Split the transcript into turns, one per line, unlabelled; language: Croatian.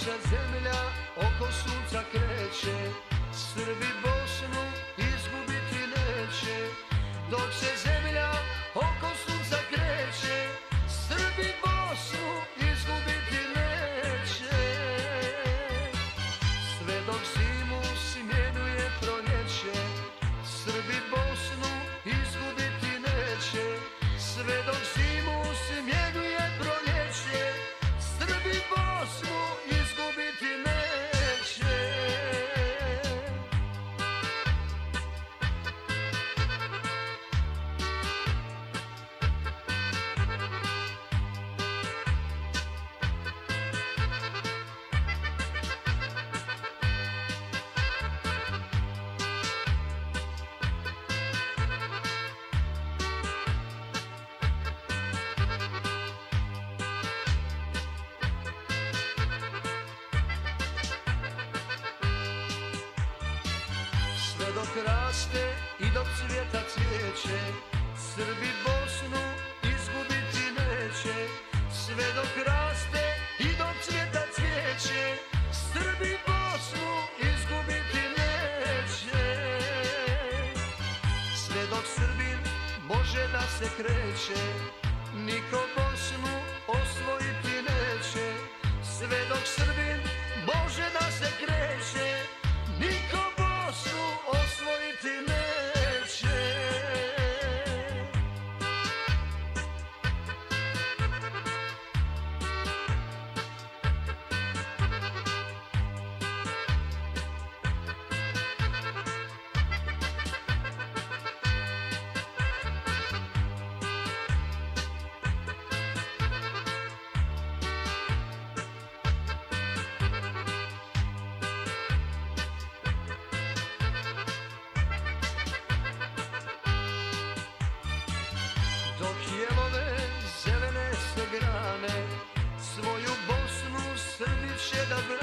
наша земля, око су Dok raste i dok cvjeta cvijeće Srbi Bosnu izgubiti neće Sve dok raste i dok cvjeta cvijeće Srbi Bosnu izgubiti neće. Sve dok Srbin može da se kreće Niko Bosnu osvojiti neće Sve dok Srbin Dok jelove zelene se grane Svoju Bosnu Srbi će da brane